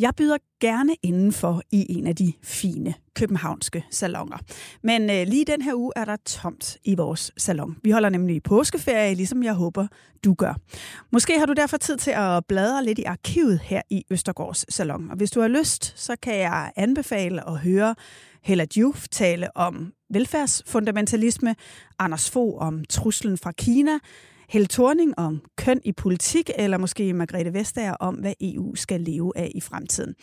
Jeg byder gerne indenfor i en af de fine københavnske salonger. Men øh, lige den her uge er der tomt i vores salon. Vi holder nemlig påskeferie, ligesom jeg håber, du gør. Måske har du derfor tid til at bladre lidt i arkivet her i Østergårds salon. Og hvis du har lyst, så kan jeg anbefale at høre Hella Juf tale om velfærdsfundamentalisme, Anders Fogh om truslen fra Kina, Helle Thorning om køn i politik, eller måske Margrethe Vestager om, hvad EU skal leve af i fremtiden.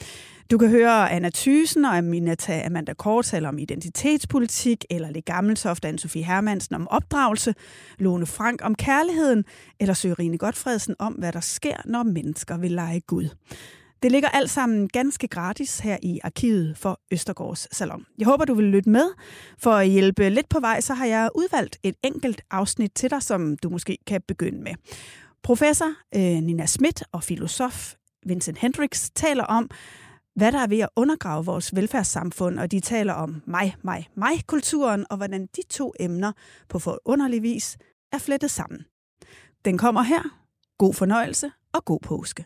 Du kan høre Anna Thysen og Aminata Amanda Kort tale om identitetspolitik, eller Le Gammeltoft og Anne-Sophie Hermansen om opdragelse, Lone Frank om kærligheden, eller Sørine Godfredsen om, hvad der sker, når mennesker vil lege Gud. Det ligger alt sammen ganske gratis her i arkivet for Østergårds Salon. Jeg håber, du vil lytte med. For at hjælpe lidt på vej, så har jeg udvalgt et enkelt afsnit til dig, som du måske kan begynde med. Professor øh, Nina Schmidt og filosof Vincent Hendricks taler om, hvad der er ved at undergrave vores velfærdssamfund, og de taler om mig, mig, mig-kulturen, og hvordan de to emner på forunderlig vis er flettet sammen. Den kommer her. God fornøjelse og god påske.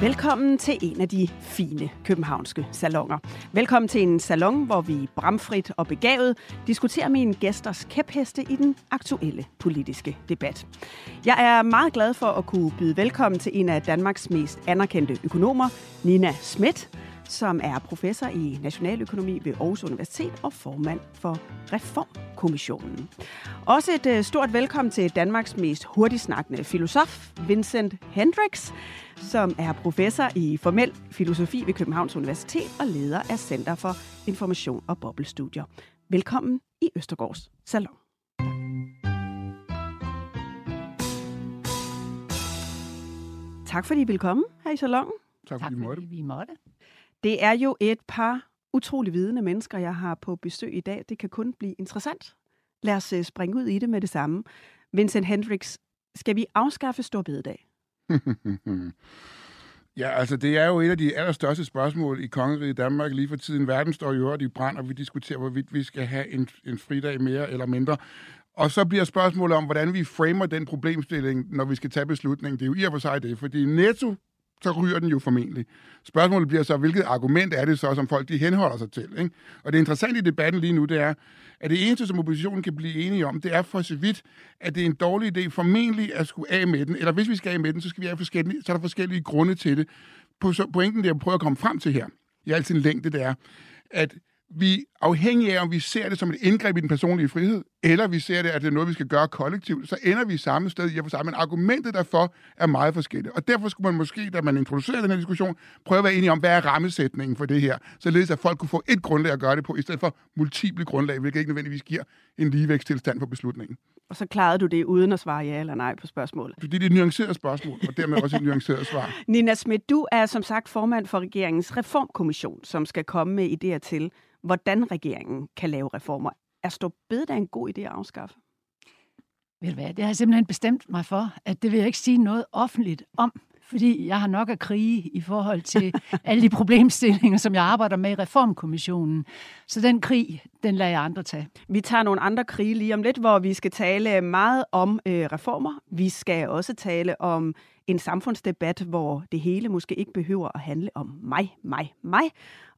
Velkommen til en af de fine københavnske salonger. Velkommen til en salon, hvor vi bramfrit og begavet diskuterer mine gæsters kæpheste i den aktuelle politiske debat. Jeg er meget glad for at kunne byde velkommen til en af Danmarks mest anerkendte økonomer, Nina Schmidt, som er professor i nationaløkonomi ved Aarhus Universitet og formand for Reformkommissionen. Også et øh, stort velkommen til Danmarks mest hurtigsnakkende filosof, Vincent Hendricks, som er professor i formel filosofi ved Københavns Universitet og leder af Center for Information og Bobbelstudier. Velkommen i Østergårds Salon. Tak fordi I vil komme her i salongen. Tak fordi Tak I måtte. fordi vi måtte. Det er jo et par utrolig vidende mennesker, jeg har på besøg i dag. Det kan kun blive interessant. Lad os øh, springe ud i det med det samme. Vincent Hendricks, skal vi afskaffe Storbededag? Ja, altså det er jo et af de allerstørste spørgsmål i kongeriget Danmark lige for tiden. Verden står jo i brand, og vi diskuterer, hvorvidt vi skal have en, en fridag mere eller mindre. Og så bliver spørgsmålet om, hvordan vi framer den problemstilling, når vi skal tage beslutningen. Det er jo i og for sig det, fordi netto, så ryger den jo formentlig. Spørgsmålet bliver så, hvilket argument er det så, som folk de henholder sig til? Ikke? Og det interessante i debatten lige nu, det er, at det eneste, som oppositionen kan blive enige om, det er for så vidt, at det er en dårlig idé formentlig at skulle af med den, eller hvis vi skal af med den, så, skal vi have forskellige, så er der forskellige grunde til det. På, så pointen, det jeg prøver at komme frem til her, i al sin længde, det er, at vi afhængig af, om vi ser det som et indgreb i den personlige frihed, eller vi ser det, at det er noget, vi skal gøre kollektivt, så ender vi samme sted i at for. Men argumentet derfor er meget forskelligt. Og derfor skulle man måske, da man introducerer den her diskussion, prøve at være enige om, hvad er rammesætningen for det her, således at folk kunne få et grundlag at gøre det på, i stedet for multiple grundlag, hvilket ikke nødvendigvis giver en ligevægtstilstand for beslutningen. Og så klarede du det uden at svare ja eller nej på spørgsmålet. Fordi det er et nuanceret spørgsmål, og dermed også et nuanceret svar. Nina Schmidt, du er som sagt formand for regeringens reformkommission, som skal komme med idéer til, hvordan regeringen kan lave reformer. Er stor bededag en god idé at afskaffe? Ved du hvad, det har jeg simpelthen bestemt mig for, at det vil jeg ikke sige noget offentligt om, fordi jeg har nok at krige i forhold til alle de problemstillinger, som jeg arbejder med i Reformkommissionen. Så den krig, den lader jeg andre tage. Vi tager nogle andre krige lige om lidt, hvor vi skal tale meget om øh, reformer. Vi skal også tale om en samfundsdebat, hvor det hele måske ikke behøver at handle om mig, mig, mig.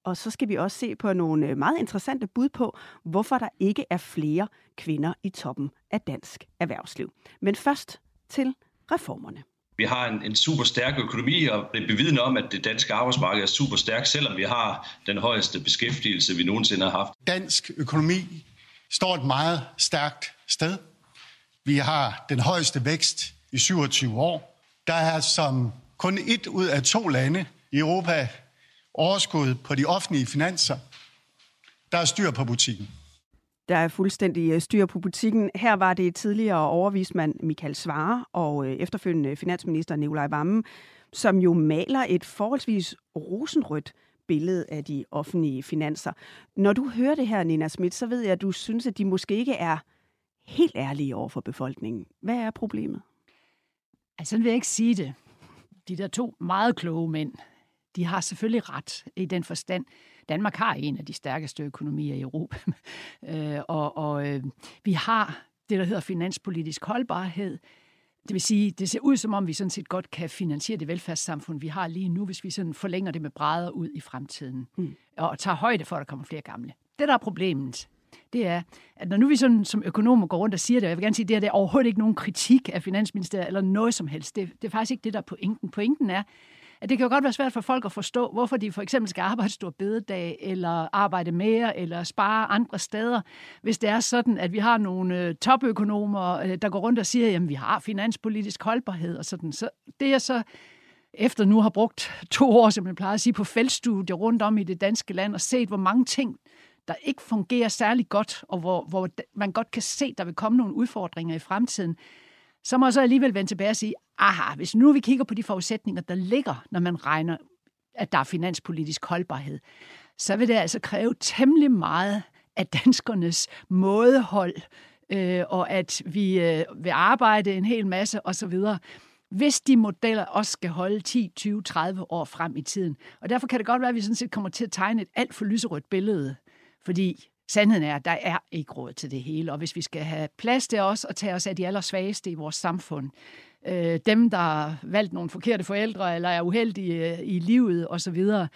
Og så skal vi også se på nogle øh, meget interessante bud på, hvorfor der ikke er flere kvinder i toppen af dansk erhvervsliv. Men først til reformerne. Vi har en, en super stærk økonomi, og det er bevidende om, at det danske arbejdsmarked er super stærkt, selvom vi har den højeste beskæftigelse, vi nogensinde har haft. Dansk økonomi står et meget stærkt sted. Vi har den højeste vækst i 27 år. Der er som kun et ud af to lande i Europa overskud på de offentlige finanser. Der er styr på butikken. Der er fuldstændig øh, styr på butikken. Her var det tidligere overvismand Michael Svare og øh, efterfølgende finansminister Nikolaj Vammen, som jo maler et forholdsvis rosenrødt billede af de offentlige finanser. Når du hører det her, Nina Schmidt, så ved jeg, at du synes, at de måske ikke er helt ærlige over for befolkningen. Hvad er problemet? Altså, sådan vil jeg ikke sige det. De der to meget kloge mænd, de har selvfølgelig ret i den forstand. Danmark har en af de stærkeste økonomier i Europa, øh, og, og øh, vi har det, der hedder finanspolitisk holdbarhed. Det vil sige, det ser ud som om, vi sådan set godt kan finansiere det velfærdssamfund, vi har lige nu, hvis vi sådan forlænger det med brædder ud i fremtiden, mm. og tager højde for, at der kommer flere gamle. Det, der er problemet, det er, at når nu vi sådan, som økonomer går rundt og siger det, og jeg vil gerne sige, det er, det er overhovedet ikke nogen kritik af Finansministeriet eller noget som helst. Det, det er faktisk ikke det, der er pointen. Pointen er, at det kan jo godt være svært for folk at forstå, hvorfor de for eksempel skal arbejde stor bededag, eller arbejde mere, eller spare andre steder, hvis det er sådan, at vi har nogle øh, topøkonomer, øh, der går rundt og siger, at vi har finanspolitisk holdbarhed og sådan. Så det er så efter nu har brugt to år, som jeg plejer at sige, på feltstudier rundt om i det danske land og set, hvor mange ting, der ikke fungerer særlig godt, og hvor, hvor man godt kan se, der vil komme nogle udfordringer i fremtiden, så må jeg så alligevel vende tilbage og sige, aha, hvis nu vi kigger på de forudsætninger, der ligger, når man regner, at der er finanspolitisk holdbarhed, så vil det altså kræve temmelig meget af danskernes mådehold, øh, og at vi øh, vil arbejde en hel masse osv., hvis de modeller også skal holde 10, 20, 30 år frem i tiden. Og derfor kan det godt være, at vi sådan set kommer til at tegne et alt for lyserødt billede, fordi Sandheden er, at der er ikke råd til det hele, og hvis vi skal have plads til os og tage os af de allersvageste i vores samfund, øh, dem, der har valgt nogle forkerte forældre, eller er uheldige øh, i livet osv., så,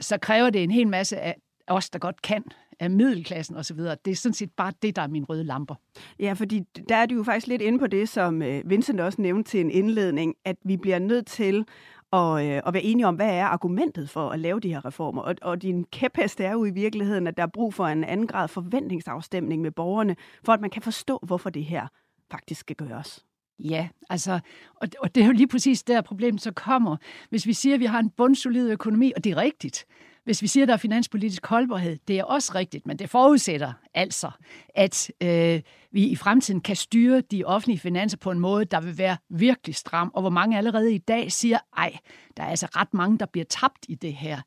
så kræver det en hel masse af os, der godt kan, af middelklassen osv. Det er sådan set bare det, der er min røde lamper. Ja, fordi der er du jo faktisk lidt inde på det, som øh, Vincent også nævnte til en indledning, at vi bliver nødt til og, øh, og være enige om, hvad er argumentet for at lave de her reformer. Og, og din kæphest er jo i virkeligheden, at der er brug for en anden grad forventningsafstemning med borgerne, for at man kan forstå, hvorfor det her faktisk skal gøres. Ja, altså, og, og det er jo lige præcis der problemet så kommer. Hvis vi siger, at vi har en bundsolid økonomi, og det er rigtigt, hvis vi siger, at der er finanspolitisk holdbarhed, det er også rigtigt, men det forudsætter altså, at øh, vi i fremtiden kan styre de offentlige finanser på en måde, der vil være virkelig stram, og hvor mange allerede i dag siger, ej, der er altså ret mange, der bliver tabt i det her.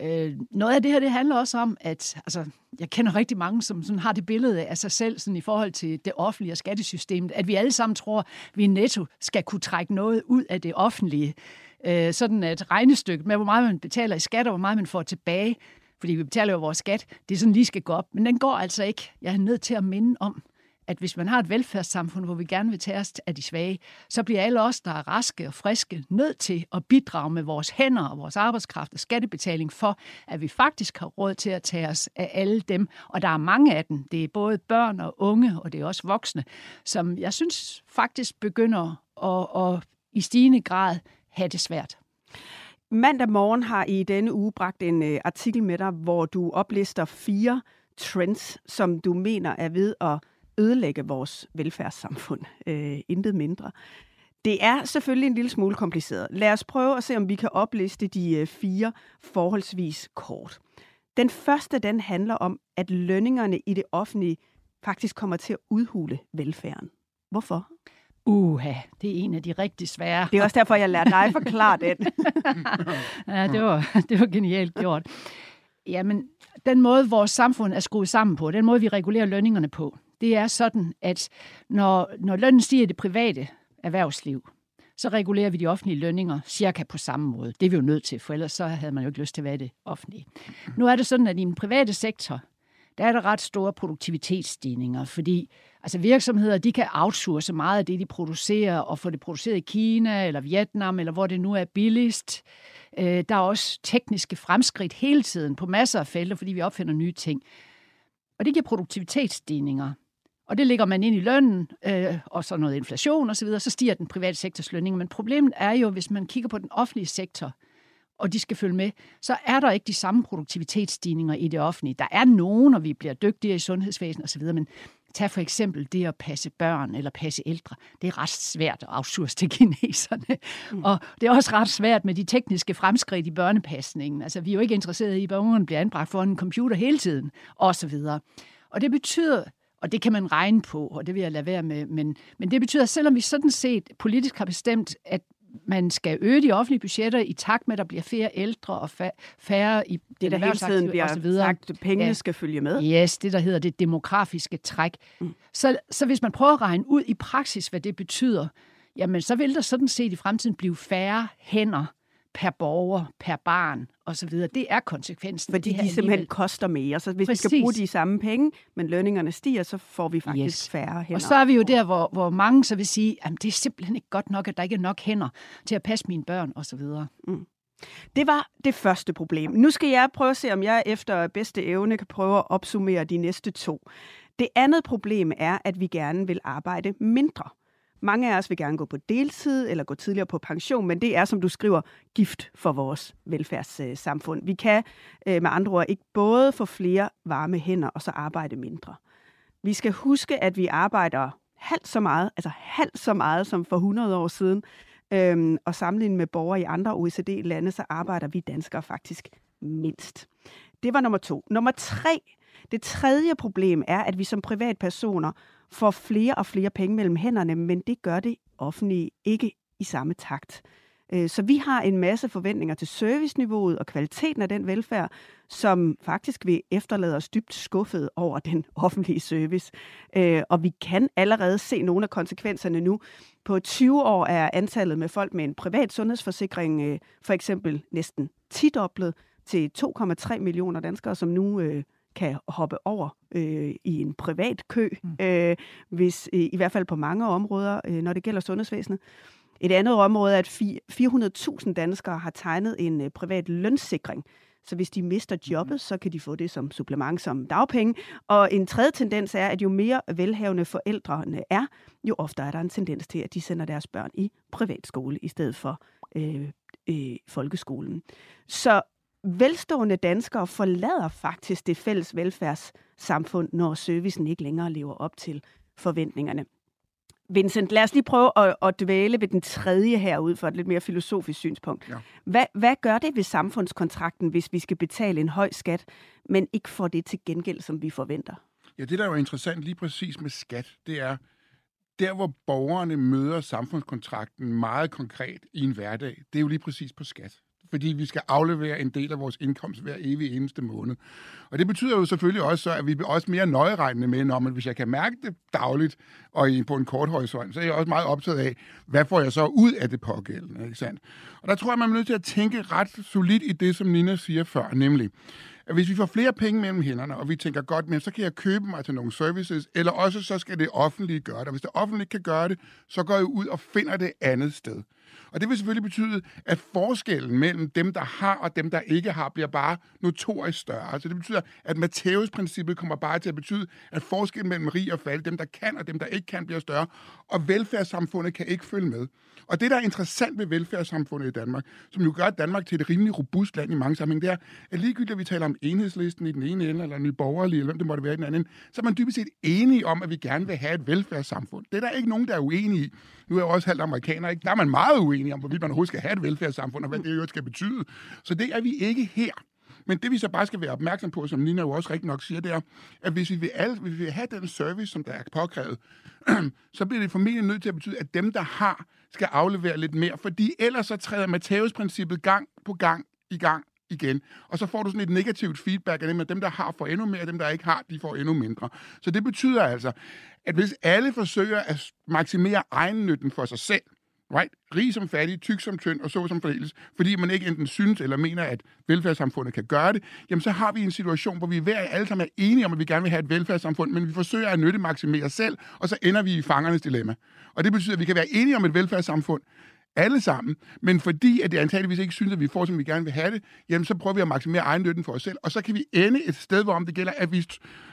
Øh, noget af det her, det handler også om, at altså, jeg kender rigtig mange, som sådan har det billede af sig selv sådan i forhold til det offentlige og skattesystemet, at vi alle sammen tror, at vi netto skal kunne trække noget ud af det offentlige øh, sådan et regnestykke med, hvor meget man betaler i skat, og hvor meget man får tilbage, fordi vi betaler jo vores skat, det er sådan lige skal gå op. Men den går altså ikke. Jeg er nødt til at minde om, at hvis man har et velfærdssamfund, hvor vi gerne vil tage os af de svage, så bliver alle os, der er raske og friske, nødt til at bidrage med vores hænder og vores arbejdskraft og skattebetaling for, at vi faktisk har råd til at tage os af alle dem. Og der er mange af dem. Det er både børn og unge, og det er også voksne, som jeg synes faktisk begynder at, at i stigende grad have det svært. Mandag morgen har i denne uge bragt en øh, artikel med dig, hvor du oplister fire trends, som du mener er ved at ødelægge vores velfærdssamfund. Øh, intet mindre. Det er selvfølgelig en lille smule kompliceret. Lad os prøve at se, om vi kan opliste de øh, fire forholdsvis kort. Den første, den handler om, at lønningerne i det offentlige faktisk kommer til at udhule velfærden. Hvorfor? Uha, det er en af de rigtig svære. Det er også derfor, jeg lader dig forklare den. ja, det var, det var genialt gjort. Jamen, den måde, vores samfund er skruet sammen på, den måde, vi regulerer lønningerne på, det er sådan, at når, når lønnen stiger i det private erhvervsliv, så regulerer vi de offentlige lønninger cirka på samme måde. Det er vi jo nødt til, for ellers så havde man jo ikke lyst til at være det offentlige. Nu er det sådan, at i den private sektor, der er der ret store produktivitetsstigninger, fordi altså virksomheder de kan outsource meget af det, de producerer, og få det produceret i Kina eller Vietnam, eller hvor det nu er billigst. Øh, der er også tekniske fremskridt hele tiden på masser af felter, fordi vi opfinder nye ting. Og det giver produktivitetsstigninger. Og det ligger man ind i lønnen, øh, og så noget inflation osv., så, videre, så stiger den private sektors lønninger. Men problemet er jo, hvis man kigger på den offentlige sektor, og de skal følge med, så er der ikke de samme produktivitetsstigninger i det offentlige. Der er nogen, og vi bliver dygtigere i sundhedsvæsenet osv., men Tag for eksempel det at passe børn eller passe ældre. Det er ret svært at outsource til kineserne. Mm. Og det er også ret svært med de tekniske fremskridt i børnepasningen. Altså, vi er jo ikke interesserede i, at ungerne bliver anbragt foran en computer hele tiden, og så videre. Og det betyder, og det kan man regne på, og det vil jeg lade være med, men, men det betyder, at selvom vi sådan set politisk har bestemt, at man skal øge de offentlige budgetter i takt med, at der bliver flere ældre og færre i det, der hele tiden bliver sagt, at pengene ja. skal følge med. Yes, det der hedder det demografiske træk. Mm. Så, så hvis man prøver at regne ud i praksis, hvad det betyder, jamen så vil der sådan set i fremtiden blive færre hænder per borger, per barn osv. Det er konsekvensen. Fordi de simpelthen alligevel. koster mere. Så hvis Præcis. vi skal bruge de samme penge, men lønningerne stiger, så får vi faktisk yes. færre hænder. Og så er vi jo der, hvor, hvor mange så vil sige, at det er simpelthen ikke godt nok, at der ikke er nok hænder til at passe mine børn osv. Mm. Det var det første problem. Nu skal jeg prøve at se, om jeg efter bedste evne kan prøve at opsummere de næste to. Det andet problem er, at vi gerne vil arbejde mindre. Mange af os vil gerne gå på deltid eller gå tidligere på pension, men det er, som du skriver, gift for vores velfærdssamfund. Vi kan øh, med andre ord ikke både få flere varme hænder og så arbejde mindre. Vi skal huske, at vi arbejder halvt så meget, altså halvt så meget som for 100 år siden, øhm, og sammenlignet med borgere i andre OECD-lande, så arbejder vi danskere faktisk mindst. Det var nummer to. Nummer tre, det tredje problem er, at vi som privatpersoner får flere og flere penge mellem hænderne, men det gør det offentlige ikke i samme takt. Øh, så vi har en masse forventninger til serviceniveauet og kvaliteten af den velfærd, som faktisk vil efterlade os dybt skuffet over den offentlige service. Øh, og vi kan allerede se nogle af konsekvenserne nu. På 20 år er antallet med folk med en privat sundhedsforsikring øh, for eksempel næsten tidoblet til 2,3 millioner danskere, som nu kan hoppe over øh, i en privat kø, mm. øh, hvis øh, i hvert fald på mange områder, øh, når det gælder sundhedsvæsenet. Et andet område er, at 400.000 danskere har tegnet en øh, privat lønssikring. Så hvis de mister mm-hmm. jobbet, så kan de få det som supplement som dagpenge. Og en tredje tendens er, at jo mere velhavende forældrene er, jo oftere er der en tendens til, at de sender deres børn i privatskole i stedet for øh, øh, folkeskolen. Så velstående danskere forlader faktisk det fælles velfærdssamfund, når servicen ikke længere lever op til forventningerne. Vincent, lad os lige prøve at, at dvæle ved den tredje her ud for et lidt mere filosofisk synspunkt. Ja. Hvad, hvad gør det ved samfundskontrakten, hvis vi skal betale en høj skat, men ikke får det til gengæld, som vi forventer? Ja, det der er jo interessant lige præcis med skat, det er, der hvor borgerne møder samfundskontrakten meget konkret i en hverdag, det er jo lige præcis på skat fordi vi skal aflevere en del af vores indkomst hver evig eneste måned. Og det betyder jo selvfølgelig også, at vi er også mere nøjeregnende med, når man, hvis jeg kan mærke det dagligt og på en kort horisont, så er jeg også meget optaget af, hvad får jeg så ud af det pågældende. Ikke sandt? Og der tror jeg, man er nødt til at tænke ret solidt i det, som Nina siger før, nemlig, at hvis vi får flere penge mellem hænderne, og vi tænker godt, men så kan jeg købe mig til nogle services, eller også så skal det offentlige gøre det. Og hvis det offentlige kan gøre det, så går jeg ud og finder det andet sted. Og det vil selvfølgelig betyde, at forskellen mellem dem, der har og dem, der ikke har, bliver bare notorisk større. Så det betyder, at Matthæus-princippet kommer bare til at betyde, at forskellen mellem rig og fattig, dem, der kan og dem, der ikke kan, bliver større, og velfærdssamfundet kan ikke følge med. Og det, der er interessant ved velfærdssamfundet i Danmark, som jo gør Danmark til et rimelig robust land i mange sammenhæng, det er, at ligegyldigt, at vi taler om enhedslisten i den ene ende, eller nye borgerlige, eller hvem det måtte være i den anden så er man dybest set enige om, at vi gerne vil have et velfærdssamfund. Det er der ikke nogen, der er uenige i. Nu er jeg også halvt amerikaner, ikke? Der er man meget enige om, hvorvidt man overhovedet skal have et velfærdssamfund, og hvad det jo skal betyde. Så det er vi ikke her. Men det vi så bare skal være opmærksom på, som Nina jo også rigtig nok siger, det er, at hvis vi vil, alle, hvis vi vil have den service, som der er påkrævet, så bliver det formentlig nødt til at betyde, at dem, der har, skal aflevere lidt mere, fordi ellers så træder Matthæus-princippet gang på gang i gang igen. Og så får du sådan et negativt feedback af dem, at dem, der har, får endnu mere, og dem, der ikke har, de får endnu mindre. Så det betyder altså, at hvis alle forsøger at maksimere egennytten for sig selv, right? rig som fattig, tyk som tynd og så som fordeles, fordi man ikke enten synes eller mener, at velfærdssamfundet kan gøre det, jamen så har vi en situation, hvor vi hver alle sammen er enige om, at vi gerne vil have et velfærdssamfund, men vi forsøger at nytte maksimere selv, og så ender vi i fangernes dilemma. Og det betyder, at vi kan være enige om et velfærdssamfund, alle sammen, men fordi at det antageligvis ikke synes, at vi får, som vi gerne vil have det, jamen så prøver vi at maksimere egennytten for os selv, og så kan vi ende et sted, hvor om det gælder, at vi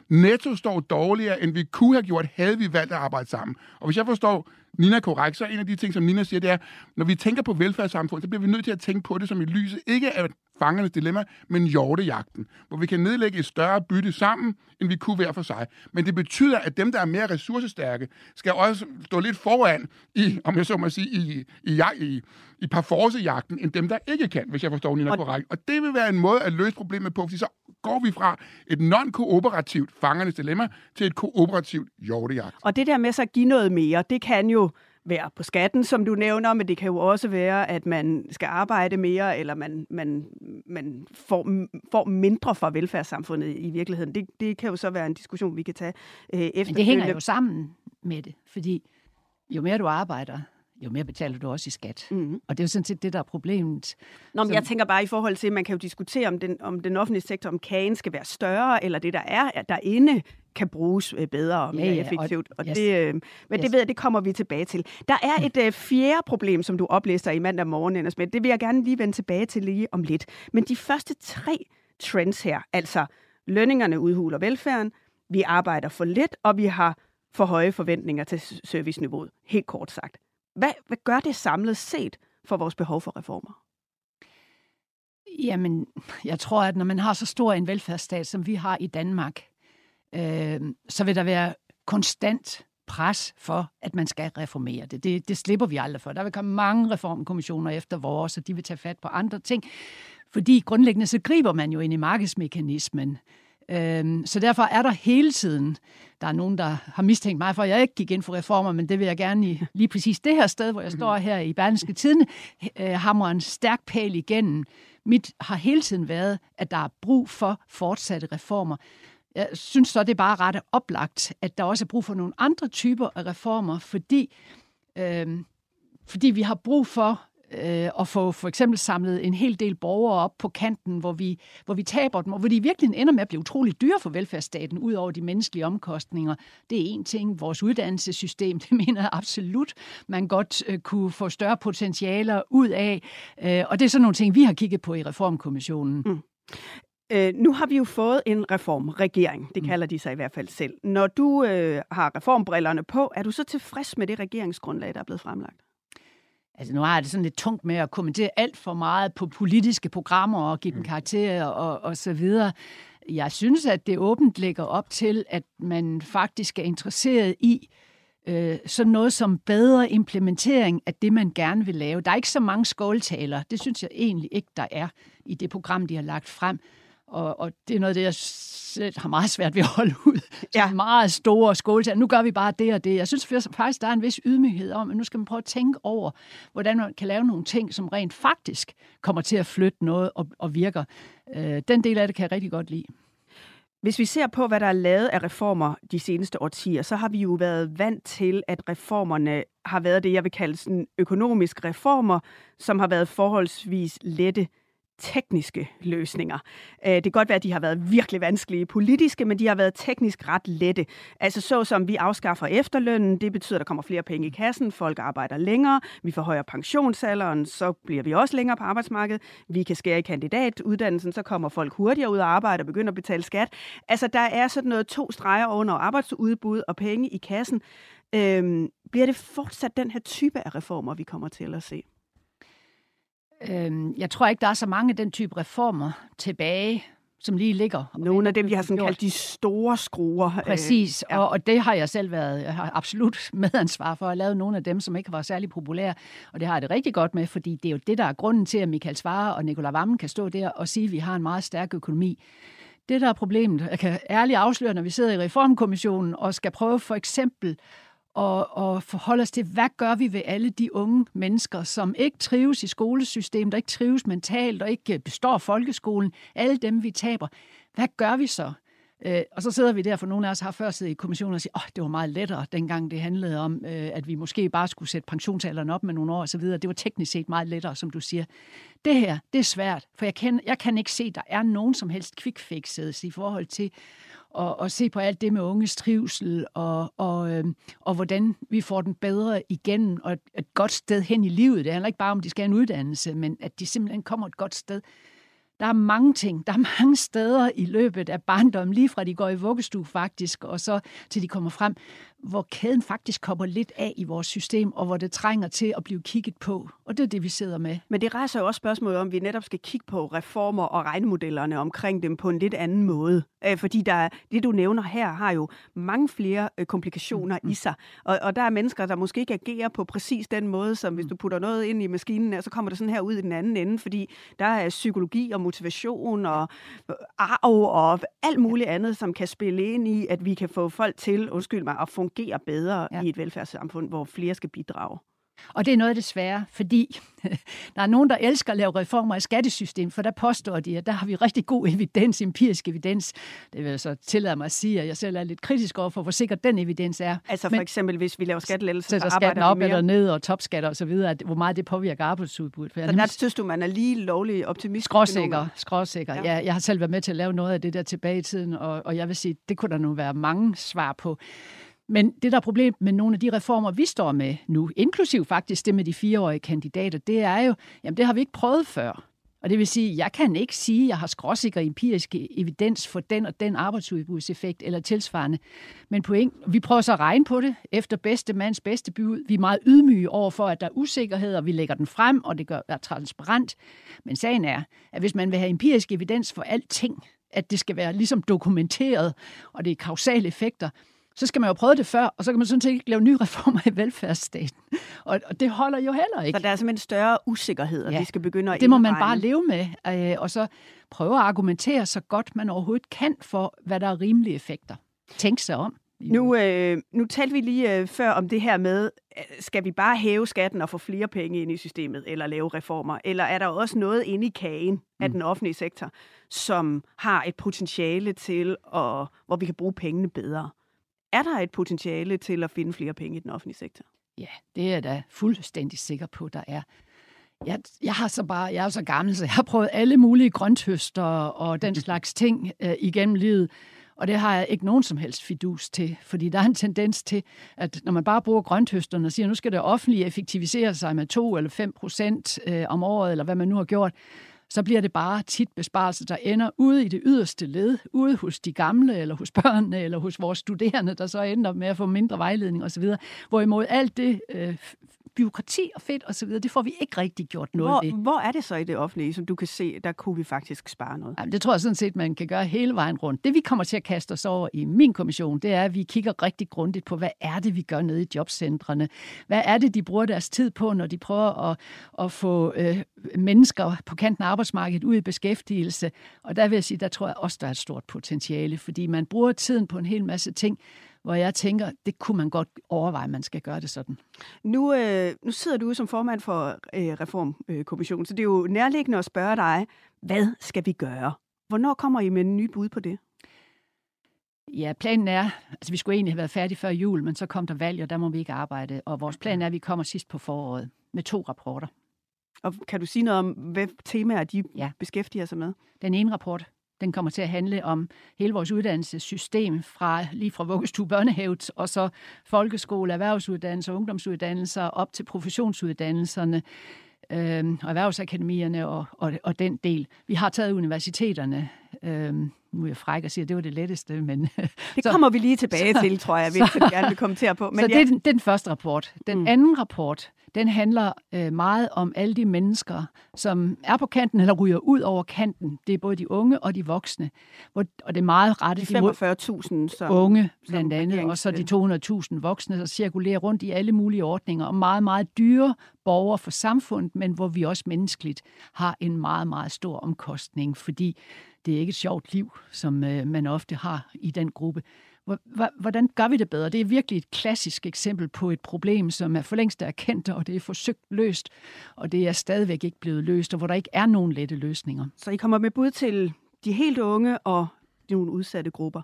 netto står dårligere, end vi kunne have gjort, havde vi valgt at arbejde sammen. Og hvis jeg forstår Nina korrekt, så en af de ting, som Nina siger, det er, når vi tænker på velfærdssamfund, så bliver vi nødt til at tænke på det som i lyset, ikke af fangernes dilemma, men hjortejagten, hvor vi kan nedlægge et større bytte sammen, end vi kunne hver for sig. Men det betyder, at dem, der er mere ressourcestærke, skal også stå lidt foran i, om jeg så må sige, i, i, i, i parforcejagten, end dem, der ikke kan, hvis jeg forstår Nina korrekt. Og det vil være en måde at løse problemet på, fordi så går vi fra et non-kooperativt fangernes dilemma til et kooperativt hjortejagt. Og det der med så at give noget mere, det kan jo være på skatten, som du nævner, men det kan jo også være, at man skal arbejde mere, eller man, man, man får, får mindre fra velfærdssamfundet i virkeligheden. Det, det kan jo så være en diskussion, vi kan tage øh, efter. Men det hænger jo sammen med det, fordi jo mere du arbejder, jo mere betaler du også i skat. Mm. Og det er jo sådan set det, der er problemet. Nå, men som... jeg tænker bare i forhold til, at man kan jo diskutere, om den, om den offentlige sektor, om kagen skal være større, eller det, der er derinde, kan bruges øh, bedre og mere ja, ja, effektivt. Og, og yes. det, øh, men yes. det ved jeg, det kommer vi tilbage til. Der er et øh, fjerde problem, som du oplæser i mandag morgen, Anders med. Det vil jeg gerne lige vende tilbage til lige om lidt. Men de første tre trends her, altså lønningerne udhuler velfærden, vi arbejder for lidt, og vi har for høje forventninger til serviceniveauet, helt kort sagt. Hvad, hvad gør det samlet set for vores behov for reformer? Jamen, jeg tror, at når man har så stor en velfærdsstat, som vi har i Danmark, øh, så vil der være konstant pres for, at man skal reformere det. det. Det slipper vi aldrig for. Der vil komme mange reformkommissioner efter vores, og de vil tage fat på andre ting. Fordi grundlæggende så griber man jo ind i markedsmekanismen. Øhm, så derfor er der hele tiden, der er nogen, der har mistænkt mig for, at jeg ikke gik ind for reformer, men det vil jeg gerne i lige præcis det her sted, hvor jeg står her i Berlingske Tiden, øh, hammer en stærk pæl igennem. Mit har hele tiden været, at der er brug for fortsatte reformer. Jeg synes så, det er bare ret oplagt, at der også er brug for nogle andre typer af reformer, fordi, øh, fordi vi har brug for øh, at få for eksempel samlet en hel del borgere op på kanten, hvor vi, hvor vi taber dem, og hvor de virkelig ender med at blive utrolig dyre for velfærdsstaten, ud over de menneskelige omkostninger. Det er en ting. Vores uddannelsessystem, det mener jeg absolut, man godt øh, kunne få større potentialer ud af. Øh, og det er sådan nogle ting, vi har kigget på i Reformkommissionen. Mm. Øh, nu har vi jo fået en reformregering, det mm. kalder de sig i hvert fald selv. Når du øh, har reformbrillerne på, er du så tilfreds med det regeringsgrundlag, der er blevet fremlagt? Altså nu har jeg det sådan lidt tungt med at kommentere alt for meget på politiske programmer og give dem mm. karakterer og, og så videre. Jeg synes, at det åbent lægger op til, at man faktisk er interesseret i øh, sådan noget som bedre implementering af det, man gerne vil lave. Der er ikke så mange skåltaler. Det synes jeg egentlig ikke, der er i det program, de har lagt frem. Og, og det er noget af det, jeg selv har meget svært ved at holde ud. Ja. meget store skåltal. Nu gør vi bare det og det. Jeg synes faktisk, der er en vis ydmyghed om, at nu skal man prøve at tænke over, hvordan man kan lave nogle ting, som rent faktisk kommer til at flytte noget og, og virker. Øh, den del af det kan jeg rigtig godt lide. Hvis vi ser på, hvad der er lavet af reformer de seneste årtier, så har vi jo været vant til, at reformerne har været det, jeg vil kalde sådan økonomiske reformer, som har været forholdsvis lette tekniske løsninger. Øh, det kan godt være, at de har været virkelig vanskelige politiske, men de har været teknisk ret lette. Altså så som vi afskaffer efterlønnen, det betyder, at der kommer flere penge i kassen, folk arbejder længere, vi forhøjer pensionsalderen, så bliver vi også længere på arbejdsmarkedet, vi kan skære i kandidatuddannelsen, så kommer folk hurtigere ud af arbejde og begynder at betale skat. Altså der er sådan noget to streger under arbejdsudbud og penge i kassen. Øhm, bliver det fortsat den her type af reformer, vi kommer til at se? Øhm, jeg tror ikke, der er så mange af den type reformer tilbage, som lige ligger. Nogle af dem, vi har sådan kaldt de store skruer. Øh, Præcis, ja. og, og det har jeg selv været, jeg har absolut medansvar for at lave nogle af dem, som ikke var særlig populære, og det har jeg det rigtig godt med, fordi det er jo det, der er grunden til, at Michael Svare og Nicolai Vammen kan stå der og sige, at vi har en meget stærk økonomi. Det, der er problemet, jeg kan ærligt afsløre, når vi sidder i Reformkommissionen og skal prøve for eksempel og, og forholde os til, hvad gør vi ved alle de unge mennesker, som ikke trives i skolesystemet, der ikke trives mentalt, og ikke øh, består folkeskolen, alle dem vi taber. Hvad gør vi så? Øh, og så sidder vi der, for nogle af os har før siddet i kommissionen og siger, åh, det var meget lettere, dengang det handlede om, øh, at vi måske bare skulle sætte pensionsalderen op med nogle år osv. Det var teknisk set meget lettere, som du siger. Det her, det er svært, for jeg kan, jeg kan ikke se, at der er nogen som helst quick fixes i forhold til og, og se på alt det med unges trivsel, og, og, øh, og hvordan vi får den bedre igen, og et, et godt sted hen i livet. Det handler ikke bare om, at de skal have en uddannelse, men at de simpelthen kommer et godt sted. Der er mange ting. Der er mange steder i løbet af barndommen, lige fra de går i vuggestue faktisk, og så til de kommer frem, hvor kæden faktisk kommer lidt af i vores system, og hvor det trænger til at blive kigget på. Og det er det, vi sidder med. Men det rejser jo også spørgsmålet om, vi netop skal kigge på reformer og regnemodellerne omkring dem på en lidt anden måde. Øh, fordi der, det, du nævner her, har jo mange flere øh, komplikationer mm. i sig. Og, og der er mennesker, der måske ikke agerer på præcis den måde, som hvis du putter noget ind i maskinen, så kommer det sådan her ud i den anden ende, fordi der er psykologi og motivation og arv og alt muligt andet, som kan spille ind i, at vi kan få folk til, undskyld mig, at fungere bedre ja. i et velfærdssamfund, hvor flere skal bidrage. Og det er noget af det svære, fordi der er nogen, der elsker at lave reformer i skattesystemet, for der påstår de, at der har vi rigtig god evidens, empirisk evidens. Det vil jeg så tillade mig at sige, at jeg selv er lidt kritisk over for, hvor sikker den evidens er. Altså for Men, eksempel, hvis vi laver skattelettelser, så skatten op mere. eller ned og topskatter og så videre, at, hvor meget det påvirker arbejdsudbuddet. For så der synes du, man er lige lovlig optimistisk? Skråsikker, skråsikker. Ja. ja. jeg har selv været med til at lave noget af det der tilbage i tiden, og, og jeg vil sige, det kunne der nu være mange svar på. Men det, der er problemet med nogle af de reformer, vi står med nu, inklusiv faktisk det med de fireårige kandidater, det er jo, jamen det har vi ikke prøvet før. Og det vil sige, jeg kan ikke sige, at jeg har skråsikker empirisk evidens for den og den arbejdsudbudseffekt eller tilsvarende. Men point, vi prøver så at regne på det efter bedste mands bedste bud. Vi er meget ydmyge over for, at der er usikkerhed, og vi lægger den frem, og det gør er transparent. Men sagen er, at hvis man vil have empirisk evidens for alting, at det skal være ligesom dokumenteret, og det er kausale effekter, så skal man jo prøve det før, og så kan man sådan set ikke lave nye reformer i velfærdsstaten. Og, og det holder jo heller ikke. Så der er simpelthen større usikkerhed, og ja. vi skal begynde at Det må man bare leve med, øh, og så prøve at argumentere så godt man overhovedet kan for, hvad der er rimelige effekter. Tænk sig om. Nu, øh, nu talte vi lige øh, før om det her med, øh, skal vi bare hæve skatten og få flere penge ind i systemet, eller lave reformer? Eller er der også noget inde i kagen mm. af den offentlige sektor, som har et potentiale til, at, hvor vi kan bruge pengene bedre? Er der et potentiale til at finde flere penge i den offentlige sektor? Ja, det er jeg da fuldstændig sikker på, der er. Jeg, jeg, har så bare, jeg er så gammel, så jeg har prøvet alle mulige grønthøster og den slags ting øh, igennem livet. Og det har jeg ikke nogen som helst fidus til, fordi der er en tendens til, at når man bare bruger grønthøsterne og siger, nu skal det offentlige effektivisere sig med 2 eller 5 procent øh, om året, eller hvad man nu har gjort, så bliver det bare tit besparelser, der ender ude i det yderste led, ude hos de gamle, eller hos børnene, eller hos vores studerende, der så ender med at få mindre vejledning osv. Hvorimod alt det øh, byråkrati og fedt osv., det får vi ikke rigtig gjort noget hvor, ved. Hvor er det så i det offentlige, som du kan se, der kunne vi faktisk spare noget? Jamen, det tror jeg sådan set, man kan gøre hele vejen rundt. Det vi kommer til at kaste os over i min kommission, det er, at vi kigger rigtig grundigt på, hvad er det, vi gør nede i jobcentrene? Hvad er det, de bruger deres tid på, når de prøver at, at få øh, mennesker på kanten af arbejdsmarkedet ud i beskæftigelse? Og der vil jeg sige, der tror jeg også, der er et stort potentiale, fordi man bruger tiden på en hel masse ting, hvor jeg tænker, det kunne man godt overveje, at man skal gøre det sådan. Nu, øh, nu sidder du som formand for øh, Reformkommissionen, så det er jo nærliggende at spørge dig, hvad skal vi gøre? Hvornår kommer I med en ny bud på det? Ja, planen er, altså vi skulle egentlig have været færdige før jul, men så kom der valg, og der må vi ikke arbejde. Og vores plan er, at vi kommer sidst på foråret med to rapporter. Og kan du sige noget om, hvad temaer de ja. beskæftiger sig med? Den ene rapport, den kommer til at handle om hele vores uddannelsessystem, fra, lige fra vuggestue, børnehave og så folkeskole, erhvervsuddannelser, ungdomsuddannelser op til professionsuddannelserne øh, og erhvervsakademierne og, og, og den del. Vi har taget universiteterne. Øh, nu er jeg fræk og siger, at det var det letteste, men... Det kommer så, vi lige tilbage så, til, tror jeg, hvis jeg gerne vil kommentere på. Men så ja. det, er den, det er den første rapport. Den mm. anden rapport, den handler øh, meget om alle de mennesker, som er på kanten eller ryger ud over kanten. Det er både de unge og de voksne. Hvor, og det er meget rettet de 45.000 som unge, blandt andet, og så de 200.000 voksne, der cirkulerer rundt i alle mulige ordninger, og meget, meget dyre borgere for samfundet, men hvor vi også menneskeligt har en meget, meget stor omkostning, fordi det er ikke et sjovt liv, som øh, man ofte har i den gruppe. Hvordan gør vi det bedre? Det er virkelig et klassisk eksempel på et problem, som er for længst erkendt, og det er forsøgt løst, og det er stadigvæk ikke blevet løst, og hvor der ikke er nogen lette løsninger. Så I kommer med bud til de helt unge og nogle udsatte grupper.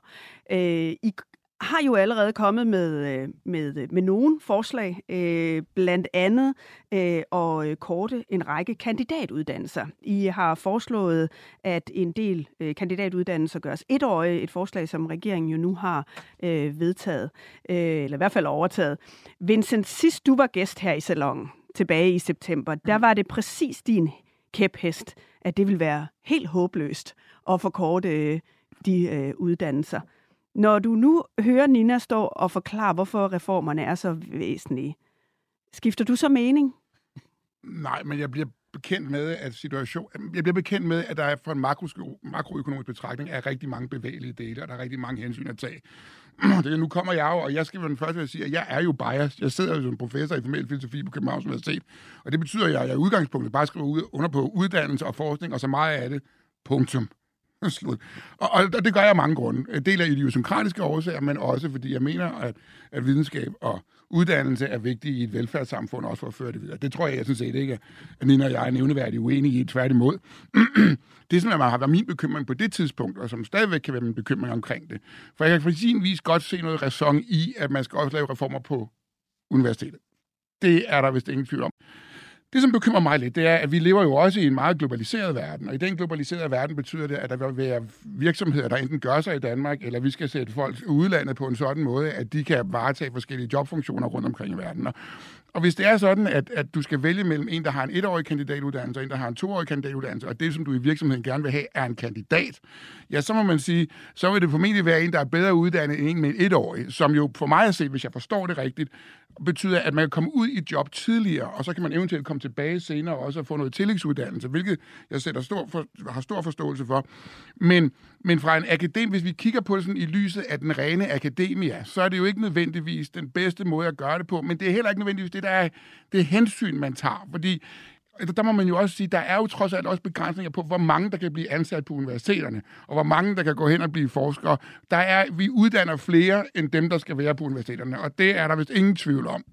Øh, I har jo allerede kommet med, øh, med, med nogle forslag, øh, blandt andet øh, at korte en række kandidatuddannelser. I har foreslået, at en del øh, kandidatuddannelser gøres etårige, et forslag, som regeringen jo nu har øh, vedtaget, øh, eller i hvert fald overtaget. Vincent, sidst du var gæst her i salongen, tilbage i september, der var det præcis din kæphest, at det vil være helt håbløst at forkorte øh, de øh, uddannelser. Når du nu hører Nina stå og forklare, hvorfor reformerne er så væsentlige, skifter du så mening? Nej, men jeg bliver bekendt med, at situation, jeg bliver bekendt med, at der er fra en makro, makroøkonomisk betragtning er rigtig mange bevægelige dele, og der er rigtig mange hensyn at tage. det, nu kommer jeg jo, og jeg skal være den første at sige, at jeg er jo biased. Jeg sidder jo som professor i formel filosofi på Københavns Universitet, og det betyder, at jeg, jeg i udgangspunktet bare skriver ud, under på uddannelse og forskning, og så meget af det, punktum. Slut. Og, og det gør jeg af mange grunde. En del af idiosynkratiske årsager, men også fordi jeg mener, at, at videnskab og uddannelse er vigtige i et velfærdssamfund, også for at føre det videre. Det tror jeg, jeg synes set ikke, at Nina og jeg er nævneværdigt uenige i, tværtimod. det, som har været min bekymring på det tidspunkt, og som stadigvæk kan være min bekymring omkring det. For jeg kan for sin vis godt se noget ræson i, at man skal også lave reformer på universitetet. Det er der vist ingen tvivl om. Det, som bekymrer mig lidt, det er, at vi lever jo også i en meget globaliseret verden, og i den globaliserede verden betyder det, at der vil være virksomheder, der enten gør sig i Danmark, eller vi skal sætte folk i udlandet på en sådan måde, at de kan varetage forskellige jobfunktioner rundt omkring i verden. Og hvis det er sådan, at, at du skal vælge mellem en, der har en etårig kandidatuddannelse, og en, der har en toårig kandidatuddannelse, og det, som du i virksomheden gerne vil have, er en kandidat, ja, så må man sige, så vil det formentlig være en, der er bedre uddannet end en med en etårig, som jo for mig at se, hvis jeg forstår det rigtigt, betyder, at man kan komme ud i job tidligere, og så kan man eventuelt komme tilbage senere og også få noget tillægsuddannelse, hvilket jeg sætter stor for, har stor forståelse for. Men, men fra en akadem, hvis vi kigger på det sådan i lyset af den rene akademia, så er det jo ikke nødvendigvis den bedste måde at gøre det på, men det er heller ikke nødvendigvis det, der er det hensyn, man tager. Fordi Altså, der må man jo også sige, der er jo trods alt også begrænsninger på, hvor mange der kan blive ansat på universiteterne, og hvor mange der kan gå hen og blive forskere. Der er, vi uddanner flere end dem, der skal være på universiteterne, og det er der vist ingen tvivl om.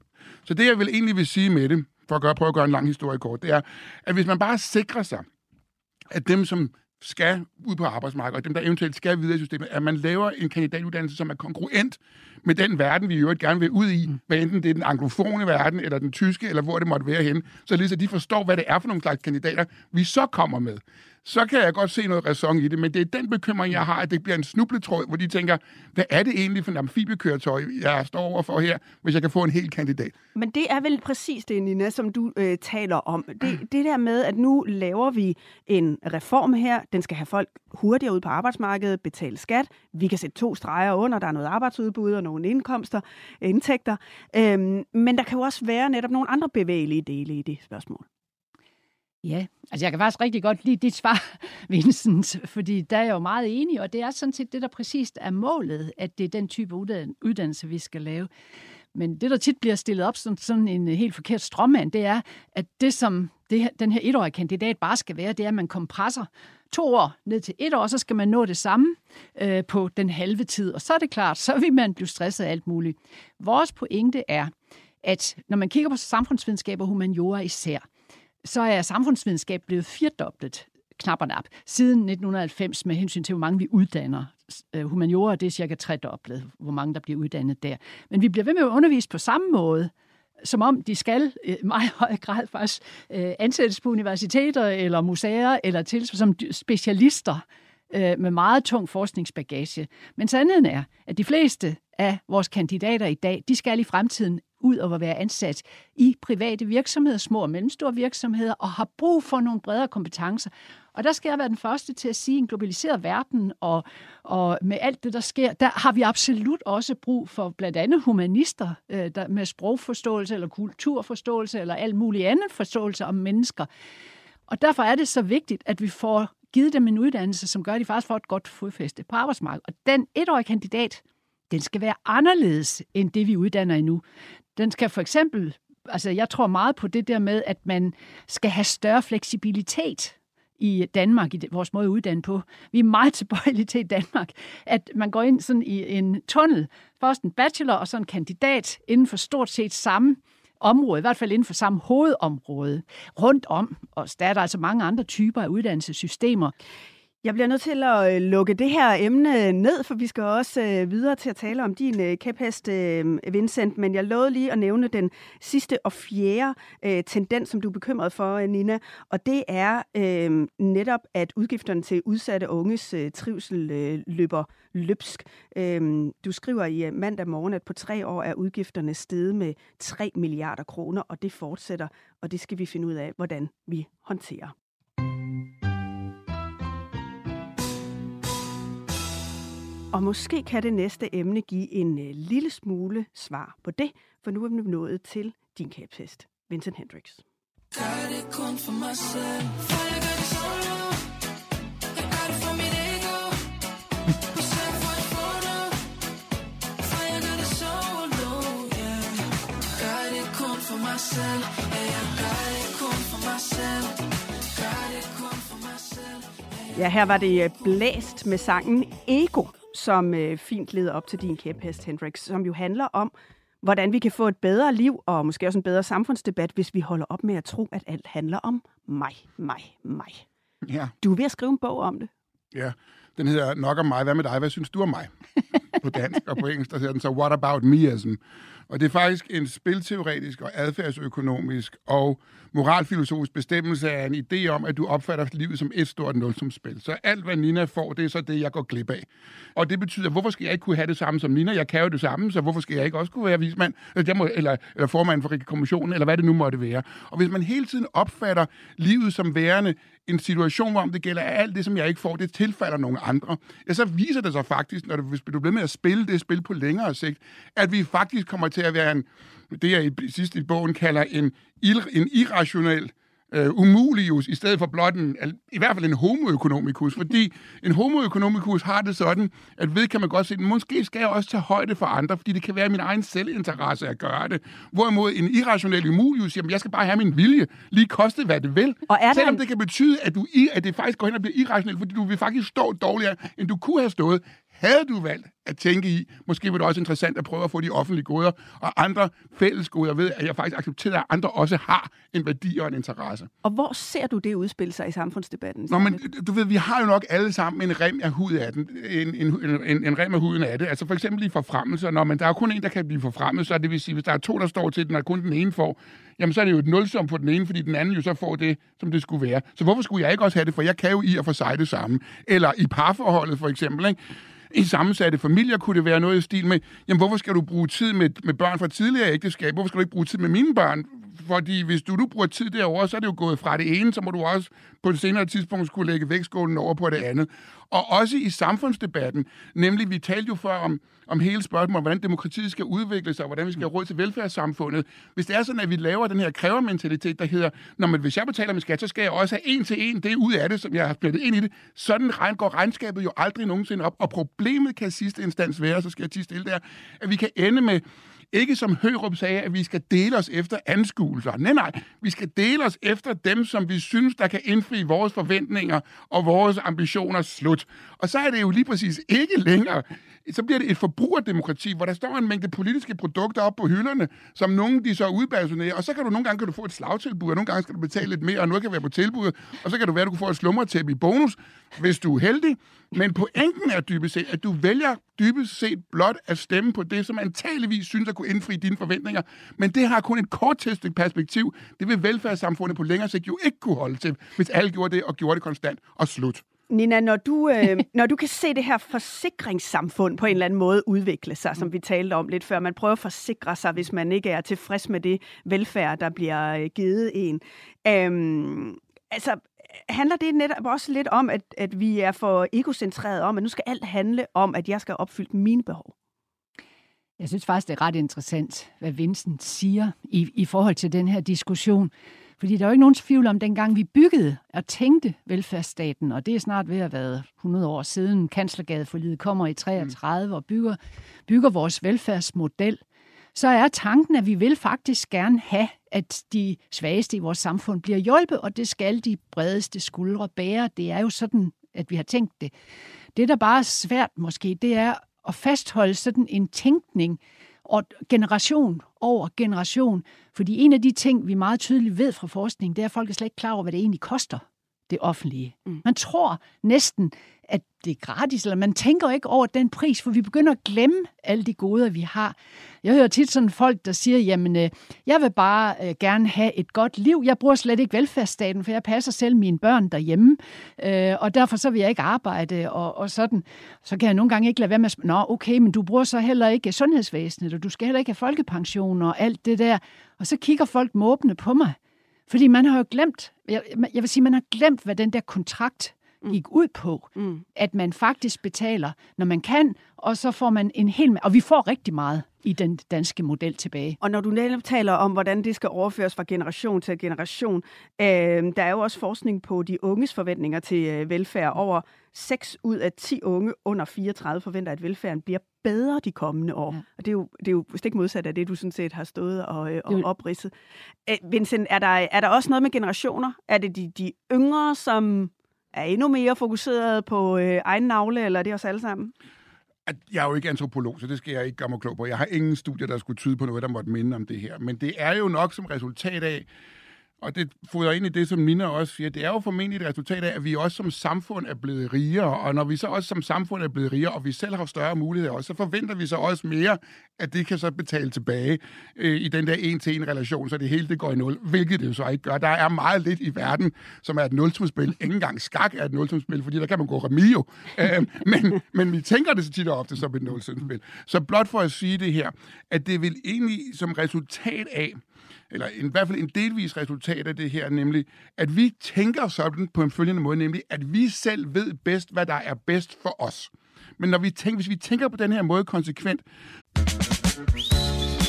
Så det, jeg vil egentlig vil sige med det, for at gøre, prøve at gøre en lang historie kort, det er, at hvis man bare sikrer sig, at dem, som skal ud på arbejdsmarkedet, og dem, der eventuelt skal videre i systemet, at man laver en kandidatuddannelse, som er kongruent med den verden, vi i øvrigt gerne vil ud i, mm. hvad enten det er den anglofone verden, eller den tyske, eller hvor det måtte være hen, så lige så de forstår, hvad det er for nogle slags kandidater, vi så kommer med så kan jeg godt se noget ræson i det, men det er den bekymring, jeg har, at det bliver en snubletråd, hvor de tænker, hvad er det egentlig for en amfibiekøretøj, jeg står overfor her, hvis jeg kan få en hel kandidat? Men det er vel præcis det, Nina, som du øh, taler om. Det, det der med, at nu laver vi en reform her, den skal have folk hurtigere ud på arbejdsmarkedet, betale skat, vi kan sætte to streger under, der er noget arbejdsudbud og nogle indkomster, indtægter, øhm, men der kan jo også være netop nogle andre bevægelige dele i det spørgsmål. Ja, altså jeg kan faktisk rigtig godt lide dit svar, Vincent, fordi der er jeg jo meget enig, og det er sådan set det, der præcist er målet, at det er den type uddannelse, vi skal lave. Men det, der tit bliver stillet op som sådan en øh, helt forkert strømmand, det er, at det, som det her, den her etårige kandidat bare skal være, det er, at man kompresser to år ned til et år, så skal man nå det samme øh, på den halve tid. Og så er det klart, så vil man blive stresset af alt muligt. Vores pointe er, at når man kigger på samfundsvidenskab og humaniora især, så er samfundsvidenskab blevet firdoblet knap og nap, siden 1990 med hensyn til, hvor mange vi uddanner. Øh, humaniora, det er cirka tredoblet, hvor mange der bliver uddannet der. Men vi bliver ved med at undervise på samme måde, som om de skal øh, i meget høj grad faktisk øh, ansættes på universiteter eller museer eller til som specialister med meget tung forskningsbagage. Men sandheden er, at de fleste af vores kandidater i dag, de skal i fremtiden ud og være ansat i private virksomheder, små og mellemstore virksomheder, og har brug for nogle bredere kompetencer. Og der skal jeg være den første til at sige, at en globaliseret verden og, og med alt det, der sker, der har vi absolut også brug for blandt andet humanister øh, der, med sprogforståelse eller kulturforståelse eller alt muligt andet forståelse om mennesker. Og derfor er det så vigtigt, at vi får givet dem en uddannelse, som gør, at de faktisk får et godt fodfæste på arbejdsmarkedet. Og den etårige kandidat, den skal være anderledes end det, vi uddanner endnu. Den skal for eksempel, altså jeg tror meget på det der med, at man skal have større fleksibilitet i Danmark, i vores måde at uddanne på. Vi er meget tilbøjelige til i Danmark, at man går ind sådan i en tunnel, først en bachelor og så en kandidat inden for stort set samme område, i hvert fald inden for samme hovedområde, rundt om. Og der er der altså mange andre typer af uddannelsessystemer. Jeg bliver nødt til at øh, lukke det her emne ned, for vi skal også øh, videre til at tale om din øh, kæphest, øh, Vincent. Men jeg lovede lige at nævne den sidste og fjerde øh, tendens, som du er bekymret for, Nina. Og det er øh, netop, at udgifterne til udsatte unges trivsel løber løbsk. Øh, du skriver i mandag morgen, at på tre år er udgifterne steget med 3 milliarder kroner, og det fortsætter, og det skal vi finde ud af, hvordan vi håndterer. Og måske kan det næste emne give en uh, lille smule svar på det, for nu er vi nået til din kæbshest, Vincent Hendricks. Gør det kun for mig selv, for jeg gør det solo. Jeg gør det for mit ego. for et foto, for jeg gør det solo. Yeah. Gør det kun for mig selv, ja, jeg gør det kun for mig selv. Gør det kun for mig selv. Ja, her var det øh, blæst med sangen Ego som øh, fint leder op til din kæphest, Hendrix, som jo handler om, hvordan vi kan få et bedre liv, og måske også en bedre samfundsdebat, hvis vi holder op med at tro, at alt handler om mig, mig, mig. Ja. Du er ved at skrive en bog om det. Ja, den hedder Nok om mig, hvad med dig, hvad synes du om mig? på dansk og på engelsk, der hedder den så What About Meism? Og det er faktisk en spilteoretisk og adfærdsøkonomisk og moralfilosofisk bestemmelse er en idé om, at du opfatter livet som et stort nulsumspil. Så alt, hvad Nina får, det er så det, jeg går glip af. Og det betyder, hvorfor skal jeg ikke kunne have det samme som Nina? Jeg kan jo det samme, så hvorfor skal jeg ikke også kunne være vismand, øh, eller, må, eller, eller formand for kommissionen, eller hvad det nu måtte være. Og hvis man hele tiden opfatter livet som værende en situation, hvor det gælder alt det, som jeg ikke får, det tilfalder nogle andre, ja, så viser det sig faktisk, når du, hvis du bliver med at spille det spil på længere sigt, at vi faktisk kommer til at være en, det jeg i sidst i bogen kalder en, en irrationel øh, umulius, i stedet for blot en, i hvert fald en homoøkonomikus, fordi en homoøkonomikus har det sådan, at ved kan man godt se, at måske skal jeg også tage højde for andre, fordi det kan være min egen selvinteresse at gøre det. Hvorimod en irrationel umulius, jamen jeg skal bare have min vilje, lige koste hvad det vil. Og er Selvom en... det kan betyde, at, du, at det faktisk går hen og bliver irrationelt, fordi du vil faktisk stå dårligere, end du kunne have stået, havde du valgt at tænke i, måske var det også interessant at prøve at få de offentlige goder og andre fælles goder ved, at jeg faktisk accepterer, at andre også har en værdi og en interesse. Og hvor ser du det udspille sig i samfundsdebatten? Nå, men du ved, vi har jo nok alle sammen en rem af hud af den. En, en, en, en rem af huden af det. Altså for eksempel i forfremmelser. Når man, der er kun en, der kan blive forfremmet, så det vil sige, hvis der er to, der står til den, og kun den ene får, jamen så er det jo et nulsum på den ene, fordi den anden jo så får det, som det skulle være. Så hvorfor skulle jeg ikke også have det? For jeg kan jo i og for sig det samme. Eller i parforholdet for eksempel, ikke? I sammensatte familier kunne det være noget i stil med, jamen hvorfor skal du bruge tid med, med børn fra tidligere ægteskab? Hvorfor skal du ikke bruge tid med mine børn? Fordi hvis du nu bruger tid derovre, så er det jo gået fra det ene, så må du også på et senere tidspunkt skulle lægge vægtskålen over på det andet. Og også i samfundsdebatten, nemlig vi talte jo før om, om hele spørgsmålet om, hvordan demokratiet skal udvikle sig, og hvordan vi skal have råd til velfærdssamfundet. Hvis det er sådan, at vi laver den her krævermentalitet, der hedder, når man, hvis jeg betaler min skat, så skal jeg også have en til en det ud af det, som jeg har splittet ind i det. Sådan regn, går regnskabet jo aldrig nogensinde op. Og problemet kan sidste instans være, så skal jeg tige stille der, at vi kan ende med ikke som Hørup sagde, at vi skal dele os efter anskuelser. Nej, nej. Vi skal dele os efter dem, som vi synes, der kan indfri vores forventninger og vores ambitioner slut. Og så er det jo lige præcis ikke længere så bliver det et forbrugerdemokrati, hvor der står en mængde politiske produkter op på hylderne, som nogen de så udpersonerer, og så kan du nogle gange kan du få et slagtilbud, og nogle gange skal du betale lidt mere, og noget kan være på tilbud, og så kan du være, at du kan få et slumretæppe i bonus, hvis du er heldig. Men pointen er dybest set, at du vælger dybest set blot at stemme på det, som antageligvis synes at kunne indfri dine forventninger. Men det har kun et korttistigt perspektiv. Det vil velfærdssamfundet på længere sigt jo ikke kunne holde til, hvis alle gjorde det og gjorde det konstant og slut. Nina, når du, øh, når du kan se det her forsikringssamfund på en eller anden måde udvikle sig, som vi talte om lidt før, man prøver at forsikre sig, hvis man ikke er tilfreds med det velfærd, der bliver øh, givet en. Øhm, altså, handler det netop også lidt om, at, at vi er for egocentreret om, at nu skal alt handle om, at jeg skal opfylde mine behov? Jeg synes faktisk, det er ret interessant, hvad Vincent siger i, i forhold til den her diskussion. Fordi der er jo ikke nogen tvivl om, dengang vi byggede og tænkte velfærdsstaten, og det er snart ved at være 100 år siden, kanslergadeforlidet kommer i 33 mm. og bygger, bygger vores velfærdsmodel, så er tanken, at vi vil faktisk gerne have, at de svageste i vores samfund bliver hjulpet, og det skal de bredeste skuldre bære. Det er jo sådan, at vi har tænkt det. Det, der bare er svært måske, det er at fastholde sådan en tænkning, og generation over generation. Fordi en af de ting, vi meget tydeligt ved fra forskning, det er, at folk er slet ikke klar over, hvad det egentlig koster, det offentlige. Mm. Man tror næsten, at det er gratis, eller man tænker ikke over den pris, for vi begynder at glemme alle de goder, vi har. Jeg hører tit sådan folk, der siger, jamen, øh, jeg vil bare øh, gerne have et godt liv. Jeg bruger slet ikke velfærdsstaten, for jeg passer selv mine børn derhjemme, øh, og derfor så vil jeg ikke arbejde, og, og sådan. Så kan jeg nogle gange ikke lade være med at nå, okay, men du bruger så heller ikke sundhedsvæsenet, og du skal heller ikke have folkepension og alt det der. Og så kigger folk måbende på mig, fordi man har jo glemt, jeg, jeg vil sige, man har glemt, hvad den der kontrakt gik ud på, mm. at man faktisk betaler, når man kan, og så får man en hel... Og vi får rigtig meget i den danske model tilbage. Og når du netop taler om, hvordan det skal overføres fra generation til generation, øh, der er jo også forskning på de unges forventninger til øh, velfærd. Over 6 ud af 10 unge under 34 forventer, at velfærden bliver bedre de kommende år. Ja. Og det er, jo, det er jo stik modsat af det, du sådan set har stået og, øh, og opridset. Øh, Vincent, er der, er der også noget med generationer? Er det de, de yngre, som er endnu mere fokuseret på øh, egen navle, eller er det os alle sammen? at jeg er jo ikke antropolog, så det skal jeg ikke gøre mig klog på. Jeg har ingen studier, der skulle tyde på noget, der måtte minde om det her. Men det er jo nok som resultat af, og det fodrer ind i det, som Nina også siger, det er jo formentlig et resultat af, at vi også som samfund er blevet rigere, og når vi så også som samfund er blevet rigere, og vi selv har større muligheder også, så forventer vi så også mere, at det kan så betale tilbage øh, i den der en-til-en-relation, så det hele det går i nul, hvilket det jo så ikke gør. Der er meget lidt i verden, som er et nulsumspil. Ingen engang skak er et nulsumspil, fordi der kan man gå remio. Øh, men, men vi tænker det så tit og ofte som et nulsumspil. Så blot for at sige det her, at det vil egentlig som resultat af, eller i hvert fald en delvis resultat af det her, nemlig, at vi tænker sådan på en følgende måde, nemlig, at vi selv ved bedst, hvad der er bedst for os. Men når vi tænker, hvis vi tænker på den her måde konsekvent,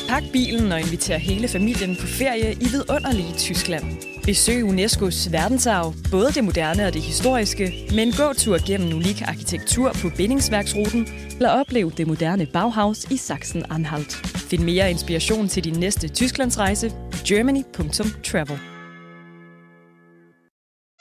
Pak bilen og inviter hele familien på ferie i vidunderlige Tyskland. Besøg UNESCO's verdensarv, både det moderne og det historiske, med en gåtur gennem unik arkitektur på bindingsværksruten, eller oplev det moderne Bauhaus i Sachsen-Anhalt. Find mere inspiration til din næste Tysklandsrejse på germany.travel.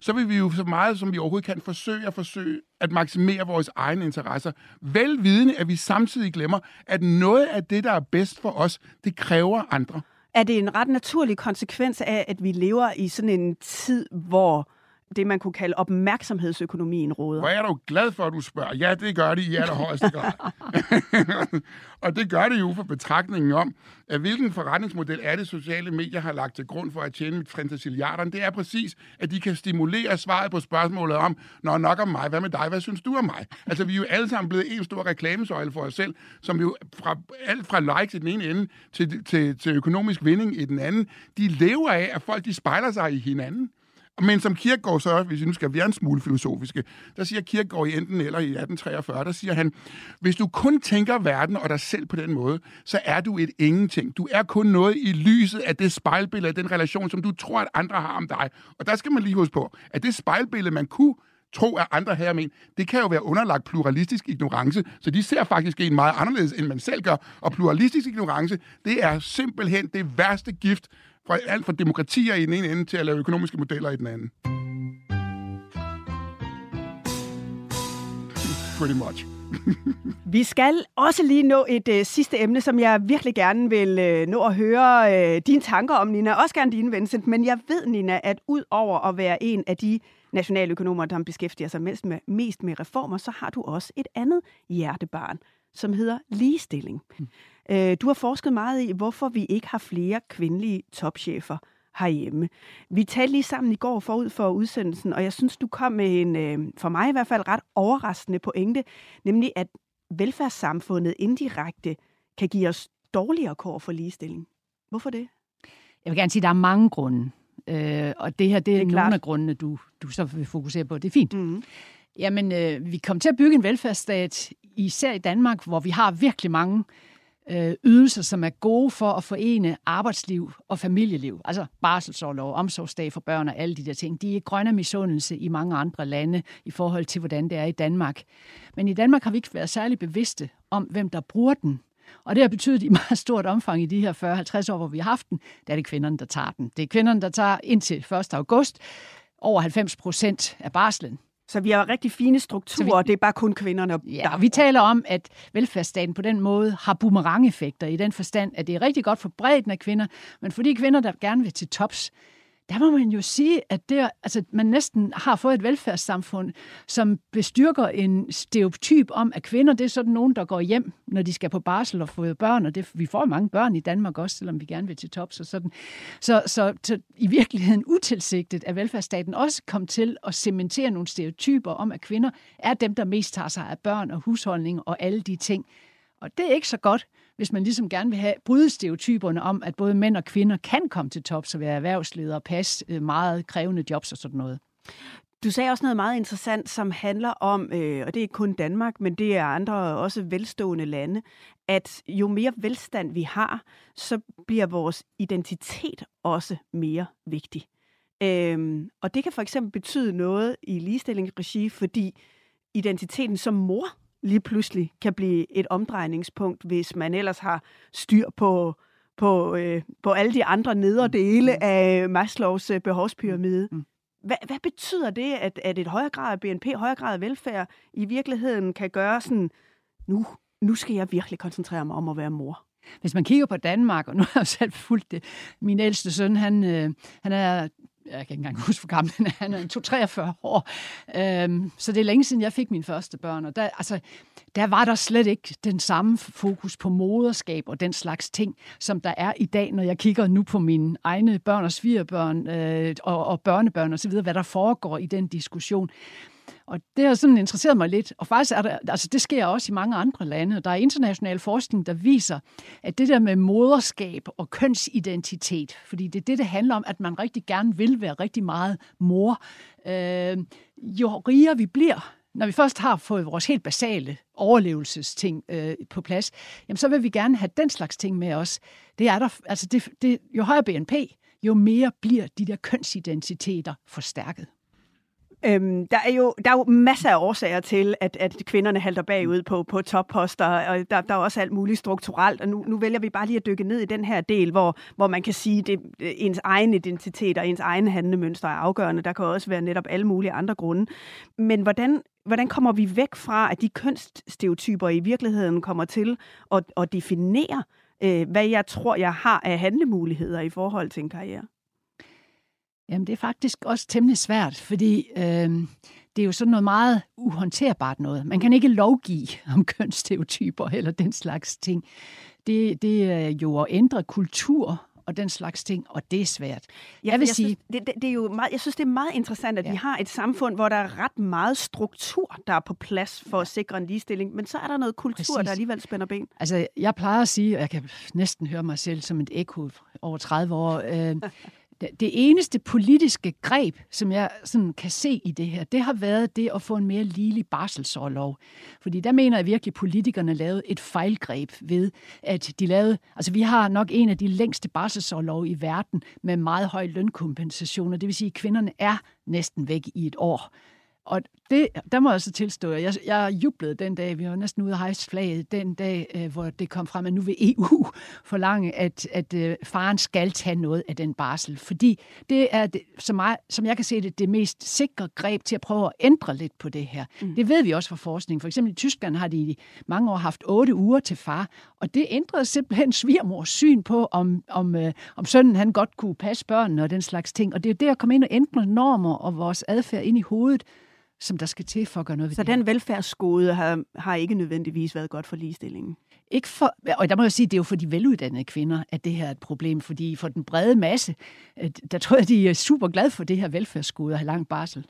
så vil vi jo så meget, som vi overhovedet kan, forsøge at forsøge at maksimere vores egne interesser. Velvidende, at vi samtidig glemmer, at noget af det, der er bedst for os, det kræver andre. Er det en ret naturlig konsekvens af, at vi lever i sådan en tid, hvor det, man kunne kalde opmærksomhedsøkonomien råder. Hvor er du glad for, at du spørger? Ja, det gør det i allerhøjeste grad. og det gør det jo for betragtningen om, at hvilken forretningsmodel er det, sociale medier har lagt til grund for at tjene fantasiliarderne. Det er præcis, at de kan stimulere svaret på spørgsmålet om, når nok om mig, hvad med dig, hvad synes du om mig? Altså, vi er jo alle sammen blevet en stor reklamesøjle for os selv, som jo fra, alt fra likes i den ene ende til, til, til økonomisk vinding i den anden, de lever af, at folk de spejler sig i hinanden. Men som Kierkegaard så, hvis vi nu skal være en smule filosofiske, der siger Kierkegaard i enten eller i 1843, der siger han, hvis du kun tænker verden og dig selv på den måde, så er du et ingenting. Du er kun noget i lyset af det spejlbillede af den relation, som du tror, at andre har om dig. Og der skal man lige huske på, at det spejlbillede, man kunne tro, at andre her men, det kan jo være underlagt pluralistisk ignorance, så de ser faktisk en meget anderledes, end man selv gør. Og pluralistisk ignorance, det er simpelthen det værste gift, fra alt fra demokratier i den ene ende til at lave økonomiske modeller i den anden. Pretty much. Vi skal også lige nå et øh, sidste emne, som jeg virkelig gerne vil øh, nå at høre øh, dine tanker om, Nina. Også gerne dine, Vincent. Men jeg ved, Nina, at ud over at være en af de nationaløkonomer, der beskæftiger sig mest med, mest med reformer, så har du også et andet hjertebarn, som hedder ligestilling. Mm. Øh, du har forsket meget i, hvorfor vi ikke har flere kvindelige topchefer herhjemme. Vi talte lige sammen i går forud for udsendelsen, og jeg synes, du kom med en, øh, for mig i hvert fald, ret overraskende pointe, nemlig at velfærdssamfundet indirekte kan give os dårligere kår for ligestilling. Hvorfor det? Jeg vil gerne sige, at der er mange grunde. Øh, og det her, det er, det er nogle klart. af grundene, du, du så vil fokusere på. Det er fint. Mm-hmm. Jamen, øh, vi kom til at bygge en velfærdsstat, især i Danmark, hvor vi har virkelig mange øh, Øh, ydelser, som er gode for at forene arbejdsliv og familieliv. Altså barselsårlov, omsorgsdag for børn og alle de der ting. De er grønne misundelse i mange andre lande i forhold til, hvordan det er i Danmark. Men i Danmark har vi ikke været særlig bevidste om, hvem der bruger den. Og det har betydet i meget stort omfang i de her 40-50 år, hvor vi har haft den, der er det kvinderne, der tager den. Det er kvinderne, der tager indtil 1. august over 90 procent af barslen. Så vi har rigtig fine strukturer, vi, og det er bare kun kvinderne. Ja, og vi taler om, at velfærdsstaten på den måde har boomerang-effekter i den forstand, at det er rigtig godt for bredden af kvinder, men for de kvinder, der gerne vil til tops, der må man jo sige, at det, altså, man næsten har fået et velfærdssamfund, som bestyrker en stereotyp om, at kvinder det er sådan nogen, der går hjem, når de skal på barsel og få børn, og det, vi får mange børn i Danmark også, selvom vi gerne vil til tops og sådan. Så, så, så i virkeligheden utilsigtet at velfærdsstaten også kommet til at cementere nogle stereotyper om, at kvinder er dem, der mest tager sig af børn og husholdning og alle de ting. Og det er ikke så godt, hvis man ligesom gerne vil have bryde stereotyperne om, at både mænd og kvinder kan komme til tops og være erhvervsledere og passe øh, meget krævende jobs og sådan noget. Du sagde også noget meget interessant, som handler om, øh, og det er ikke kun Danmark, men det er andre også velstående lande, at jo mere velstand vi har, så bliver vores identitet også mere vigtig. Øhm, og det kan for eksempel betyde noget i ligestillingsregi, fordi identiteten som mor lige pludselig kan blive et omdrejningspunkt, hvis man ellers har styr på, på, øh, på alle de andre nederdele mm. af Maslows øh, behovspyramide. Mm. Hvad, hvad betyder det, at, at et højere grad af BNP, højere grad af velfærd i virkeligheden kan gøre sådan, nu, nu skal jeg virkelig koncentrere mig om at være mor? Hvis man kigger på Danmark, og nu har jeg selv fulgt det, min ældste søn, han, øh, han er jeg kan ikke engang huske, hvor gammel han er, han er 2-43 år. Øhm, så det er længe siden, jeg fik mine første børn, og der, altså, der var der slet ikke den samme fokus på moderskab og den slags ting, som der er i dag, når jeg kigger nu på mine egne børn og svigerbørn øh, og, og børnebørn osv., hvad der foregår i den diskussion. Og det har sådan interesseret mig lidt. Og faktisk er der, altså det sker også i mange andre lande. Der er international forskning, der viser, at det der med moderskab og kønsidentitet, fordi det er det, det handler om, at man rigtig gerne vil være rigtig meget mor. Øh, jo rigere vi bliver, når vi først har fået vores helt basale overlevelsesting øh, på plads, jamen så vil vi gerne have den slags ting med os. Det er der, altså det, det, jo højere BNP, jo mere bliver de der kønsidentiteter forstærket. Øhm, der, er jo, der er jo masser af årsager til, at, at kvinderne halter bagud på, på topposter, og der, der er også alt muligt strukturelt, og nu, nu vælger vi bare lige at dykke ned i den her del, hvor, hvor man kan sige, at ens egen identitet og ens egen handlemønster er afgørende. Der kan også være netop alle mulige andre grunde. Men hvordan, hvordan kommer vi væk fra, at de kønsstereotyper i virkeligheden kommer til at, at definere, øh, hvad jeg tror, jeg har af handlemuligheder i forhold til en karriere? Jamen, det er faktisk også temmelig svært, fordi øh, det er jo sådan noget meget uhåndterbart noget. Man kan ikke lovgive om kønsstereotyper eller den slags ting. Det, det er jo at ændre kultur og den slags ting, og det er svært. Ja, jeg vil jeg sige, synes, det, det, det er jo meget, jeg synes, det er meget interessant, at ja. vi har et samfund, hvor der er ret meget struktur, der er på plads for at sikre en ligestilling, men så er der noget kultur, Præcis. der alligevel spænder ben. Altså, jeg plejer at sige, og jeg kan næsten høre mig selv som et ekko over 30 år, øh, det eneste politiske greb, som jeg sådan kan se i det her, det har været det at få en mere ligelig barselsårlov. Fordi der mener jeg virkelig, at politikerne lavede et fejlgreb ved, at de lavede... Altså, vi har nok en af de længste barselsårlov i verden med meget høj lønkompensation, og Det vil sige, at kvinderne er næsten væk i et år. Og det, der må jeg så tilstå, at jeg, jeg jublede den dag, vi var næsten ude at hejse flaget, den dag, øh, hvor det kom frem, at nu vil EU forlange, at, at øh, faren skal tage noget af den barsel. Fordi det er, det, som, jeg, som jeg kan se det, det mest sikre greb til at prøve at ændre lidt på det her. Mm. Det ved vi også fra forskning. For eksempel i Tyskland har de i mange år haft otte uger til far, og det ændrede simpelthen svigermors syn på, om, om, øh, om sønnen han godt kunne passe børnene og den slags ting. Og det er jo det at komme ind og ændre normer og vores adfærd ind i hovedet, som der skal til for at gøre noget ved Så det den her. velfærdsskode har, har ikke nødvendigvis været godt for ligestillingen? Ikke for, og der må jeg sige, det er jo for de veluddannede kvinder, at det her er et problem, fordi for den brede masse, der tror jeg, de er super glade for det her velfærdsgode at have lang barsel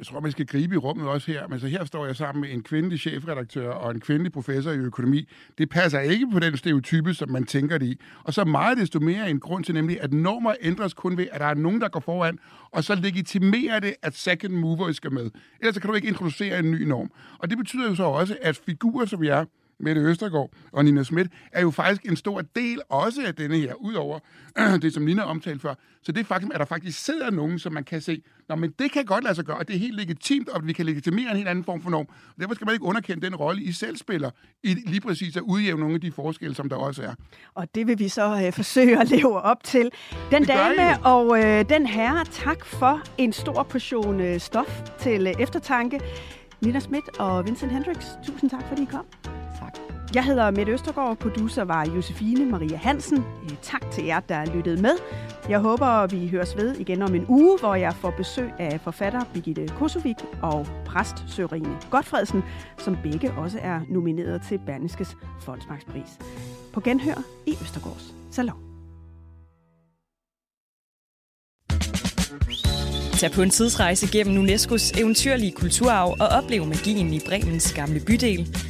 jeg tror, man skal gribe i rummet også her. Men så her står jeg sammen med en kvindelig chefredaktør og en kvindelig professor i økonomi. Det passer ikke på den stereotype, som man tænker det i. Og så meget desto mere en grund til nemlig, at normer ændres kun ved, at der er nogen, der går foran, og så legitimerer det, at second mover skal med. Ellers kan du ikke introducere en ny norm. Og det betyder jo så også, at figurer som jeg, Mette Østergaard og Nina Schmidt, er jo faktisk en stor del også af denne her, udover det, som Nina omtalte før. Så det er faktisk, at der faktisk sidder nogen, som man kan se, Nå, men det kan godt lade sig gøre, og det er helt legitimt, og vi kan legitimere en helt anden form for norm. Derfor skal man ikke underkende den rolle, I selv spiller, i lige præcis at udjævne nogle af de forskelle, som der også er. Og det vil vi så øh, forsøge at leve op til. Den dame og øh, den herre, tak for en stor portion øh, stof til øh, eftertanke. Nina Schmidt og Vincent Hendricks, tusind tak, fordi I kom. Jeg hedder Mette Østergaard, producer var Josefine Maria Hansen. Øh, tak til jer, der lyttede med. Jeg håber, vi høres ved igen om en uge, hvor jeg får besøg af forfatter Birgitte Kosovic og præst Sørine Godfredsen, som begge også er nomineret til Berniskes Fondsmarkspris. På genhør i Østergaards Salon. Tag på en tidsrejse gennem UNESCO's eventyrlige kulturarv og oplev magien i Bremens gamle bydel